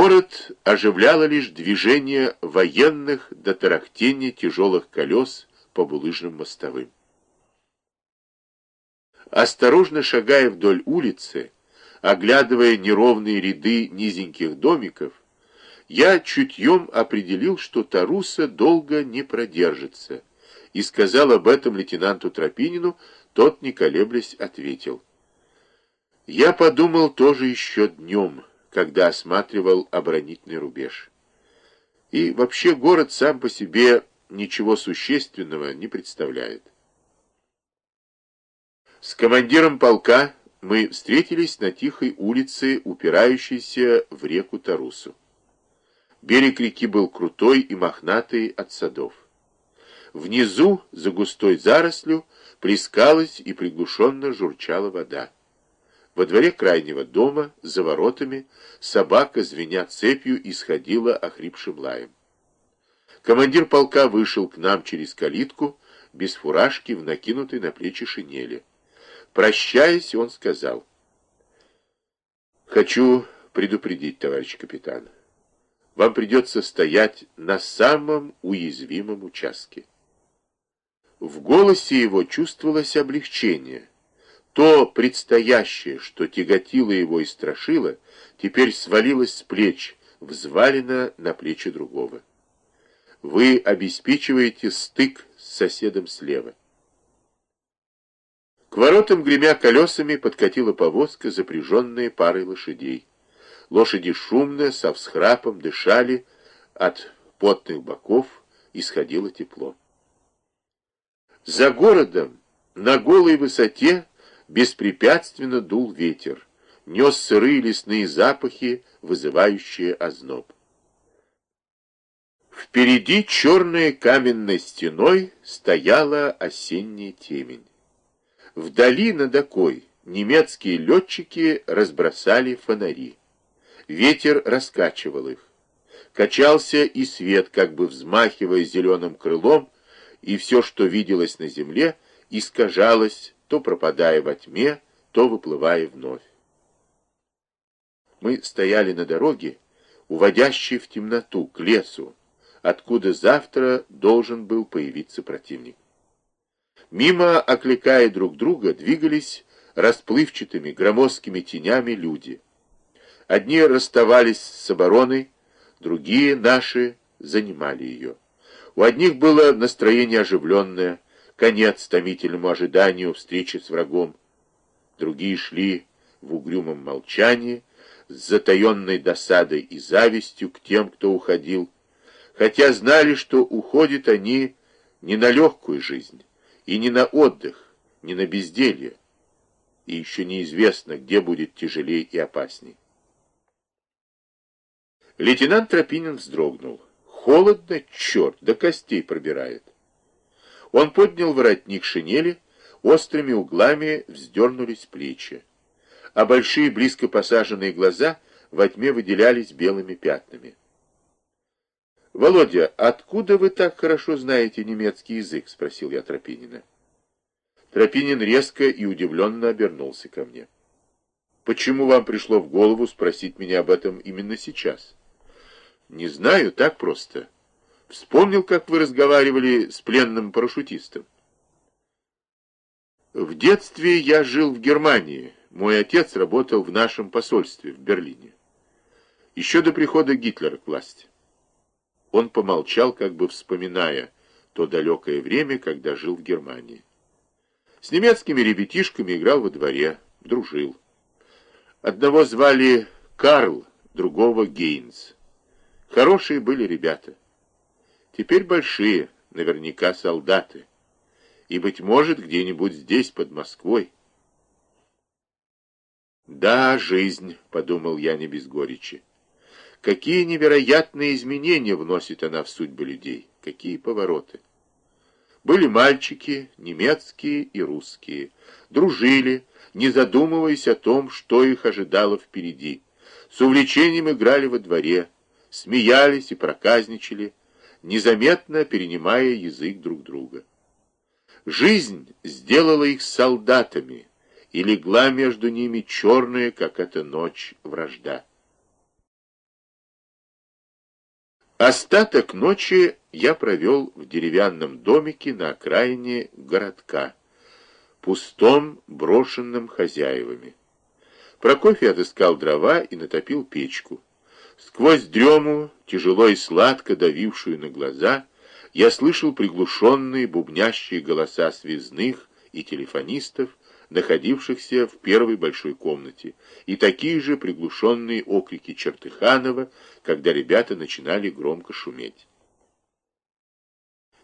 Город оживляло лишь движение военных до тарахтения тяжелых колес по булыжным мостовым. Осторожно шагая вдоль улицы, оглядывая неровные ряды низеньких домиков, я чутьем определил, что Таруса долго не продержится, и сказал об этом лейтенанту Тропинину, тот, не колеблясь, ответил. Я подумал тоже еще днем, когда осматривал оборонительный рубеж. И вообще город сам по себе ничего существенного не представляет. С командиром полка мы встретились на тихой улице, упирающейся в реку Тарусу. Берег реки был крутой и мохнатый от садов. Внизу, за густой зарослью, плескалась и приглушенно журчала вода. Во дворе крайнего дома, за воротами, собака, звеня цепью, исходила охрипшим лаем. Командир полка вышел к нам через калитку, без фуражки, в накинутой на плечи шинели. Прощаясь, он сказал, «Хочу предупредить, товарищ капитан» вам придется стоять на самом уязвимом участке. В голосе его чувствовалось облегчение. То предстоящее, что тяготило его и страшило, теперь свалилось с плеч, взвалено на плечи другого. Вы обеспечиваете стык с соседом слева. К воротам, гремя колесами, подкатила повозка, запряженная парой лошадей. Лошади шумно, со всхрапом дышали, от потных боков исходило тепло. За городом, на голой высоте, беспрепятственно дул ветер, нес сырые лесные запахи, вызывающие озноб. Впереди черной каменной стеной стояла осенняя темень. Вдали над окой немецкие летчики разбросали фонари. Ветер раскачивал их. Качался и свет, как бы взмахивая зеленым крылом, и все, что виделось на земле, искажалось, то пропадая во тьме, то выплывая вновь. Мы стояли на дороге, уводящей в темноту, к лесу, откуда завтра должен был появиться противник. Мимо, окликая друг друга, двигались расплывчатыми громоздкими тенями люди — Одни расставались с обороной, другие, наши, занимали ее. У одних было настроение оживленное, конец томительному ожиданию встречи с врагом. Другие шли в угрюмом молчании, с затаенной досадой и завистью к тем, кто уходил, хотя знали, что уходят они не на легкую жизнь, и не на отдых, не на безделье, и еще неизвестно, где будет тяжелее и опасней. Лейтенант Тропинин вздрогнул. Холодно, черт, до костей пробирает. Он поднял воротник шинели, острыми углами вздернулись плечи, а большие близко посаженные глаза во тьме выделялись белыми пятнами. «Володя, откуда вы так хорошо знаете немецкий язык?» — спросил я Тропинина. Тропинин резко и удивленно обернулся ко мне. «Почему вам пришло в голову спросить меня об этом именно сейчас?» Не знаю, так просто. Вспомнил, как вы разговаривали с пленным парашютистом. В детстве я жил в Германии. Мой отец работал в нашем посольстве в Берлине. Еще до прихода Гитлера к власти. Он помолчал, как бы вспоминая то далекое время, когда жил в Германии. С немецкими ребятишками играл во дворе, дружил. Одного звали Карл, другого Гейнс. Хорошие были ребята. Теперь большие, наверняка солдаты. И, быть может, где-нибудь здесь, под Москвой. «Да, жизнь», — подумал я не без горечи. Какие невероятные изменения вносит она в судьбы людей, какие повороты. Были мальчики, немецкие и русские, дружили, не задумываясь о том, что их ожидало впереди. С увлечением играли во дворе, смеялись и проказничали, незаметно перенимая язык друг друга. Жизнь сделала их солдатами, и легла между ними черная, как эта ночь, вражда. Остаток ночи я провел в деревянном домике на окраине городка, пустом, брошенном хозяевами. Прокофий отыскал дрова и натопил печку. Сквозь дрему, тяжело и сладко давившую на глаза, я слышал приглушенные бубнящие голоса связных и телефонистов, находившихся в первой большой комнате, и такие же приглушенные окрики Чертыханова, когда ребята начинали громко шуметь.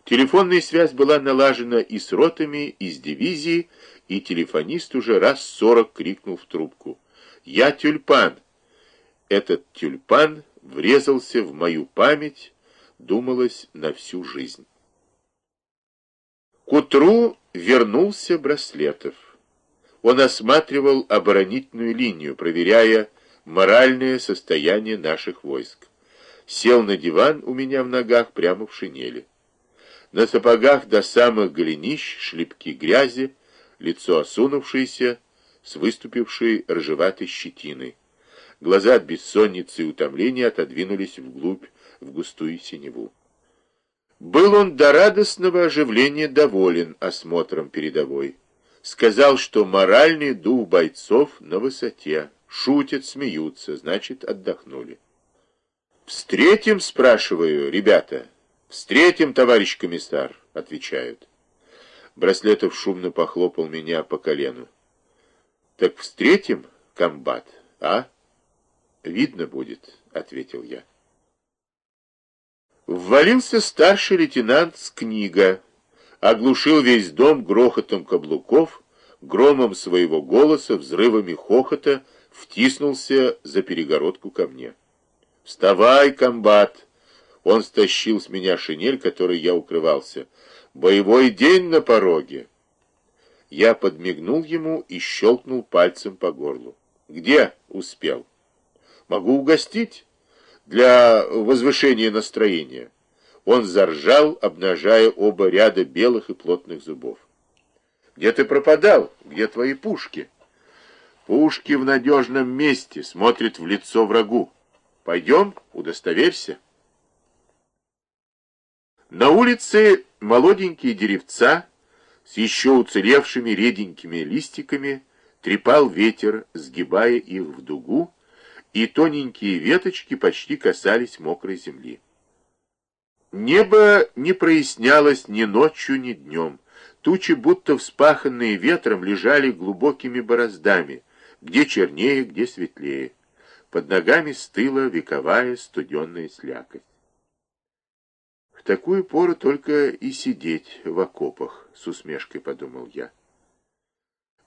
Телефонная связь была налажена и с ротами, и с дивизией, и телефонист уже раз сорок крикнул в трубку. «Я тюльпан!» Этот тюльпан врезался в мою память, думалось, на всю жизнь. К утру вернулся Браслетов. Он осматривал оборонительную линию, проверяя моральное состояние наших войск. Сел на диван у меня в ногах прямо в шинели. На сапогах до самых голенищ шлепки грязи, лицо осунувшееся, с выступившей рыжеватой щетиной. Глаза от бессонницы и утомления отодвинулись вглубь, в густую синеву. Был он до радостного оживления доволен осмотром передовой. Сказал, что моральный дух бойцов на высоте. Шутят, смеются, значит, отдохнули. «Встретим?» — спрашиваю, ребята. «Встретим, товарищ комиссар», — отвечают. Браслетов шумно похлопал меня по колену. «Так встретим, комбат, а?» «Видно будет», — ответил я. Ввалился старший лейтенант с книга, оглушил весь дом грохотом каблуков, громом своего голоса, взрывами хохота, втиснулся за перегородку ко мне. «Вставай, комбат!» Он стащил с меня шинель, которой я укрывался. «Боевой день на пороге!» Я подмигнул ему и щелкнул пальцем по горлу. «Где?» — успел. «Могу угостить?» «Для возвышения настроения». Он заржал, обнажая оба ряда белых и плотных зубов. «Где ты пропадал? Где твои пушки?» «Пушки в надежном месте, смотрят в лицо врагу. Пойдем, удостоверься». На улице молоденькие деревца с еще уцелевшими реденькими листиками трепал ветер, сгибая их в дугу, и тоненькие веточки почти касались мокрой земли. Небо не прояснялось ни ночью, ни днем. Тучи, будто вспаханные ветром, лежали глубокими бороздами, где чернее, где светлее. Под ногами стыла вековая студенная слякоть. В такую пору только и сидеть в окопах, с усмешкой подумал я.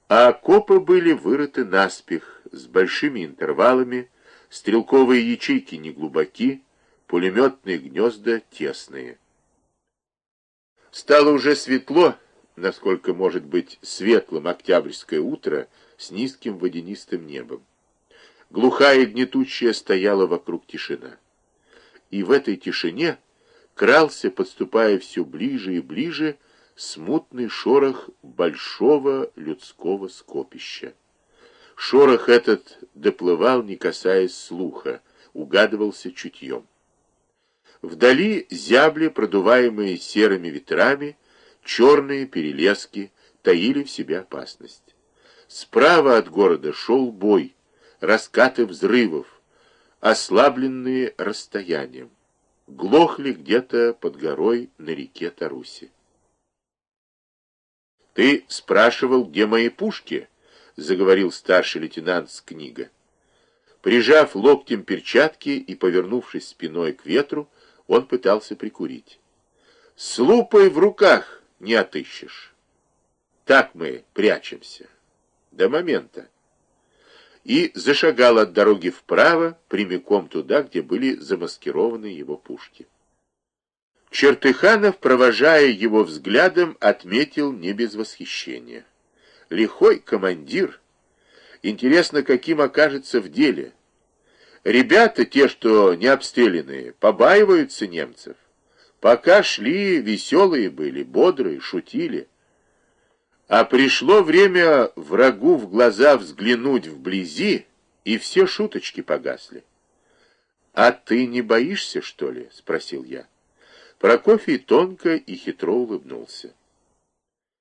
А окопы были вырыты наспех, с большими интервалами, стрелковые ячейки неглубоки, пулеметные гнезда тесные. Стало уже светло, насколько может быть светлым октябрьское утро с низким водянистым небом. Глухая и гнетущая стояла вокруг тишина. И в этой тишине крался, подступая все ближе и ближе, смутный шорох большого людского скопища. Шорох этот доплывал, не касаясь слуха, угадывался чутьем. Вдали зябли, продуваемые серыми ветрами, черные перелески таили в себе опасность. Справа от города шел бой, раскаты взрывов, ослабленные расстоянием. Глохли где-то под горой на реке Таруси. «Ты спрашивал, где мои пушки?» — заговорил старший лейтенант с книга. Прижав локтем перчатки и повернувшись спиной к ветру, он пытался прикурить. «С лупой в руках не отыщешь. Так мы прячемся. До момента». И зашагал от дороги вправо, прямиком туда, где были замаскированы его пушки. Чертыханов, провожая его взглядом, отметил не без восхищения. Лихой командир. Интересно, каким окажется в деле. Ребята, те, что не обстрелянные, побаиваются немцев. Пока шли, веселые были, бодрые, шутили. А пришло время врагу в глаза взглянуть вблизи, и все шуточки погасли. «А ты не боишься, что ли?» — спросил я. Прокофий тонко и хитро улыбнулся.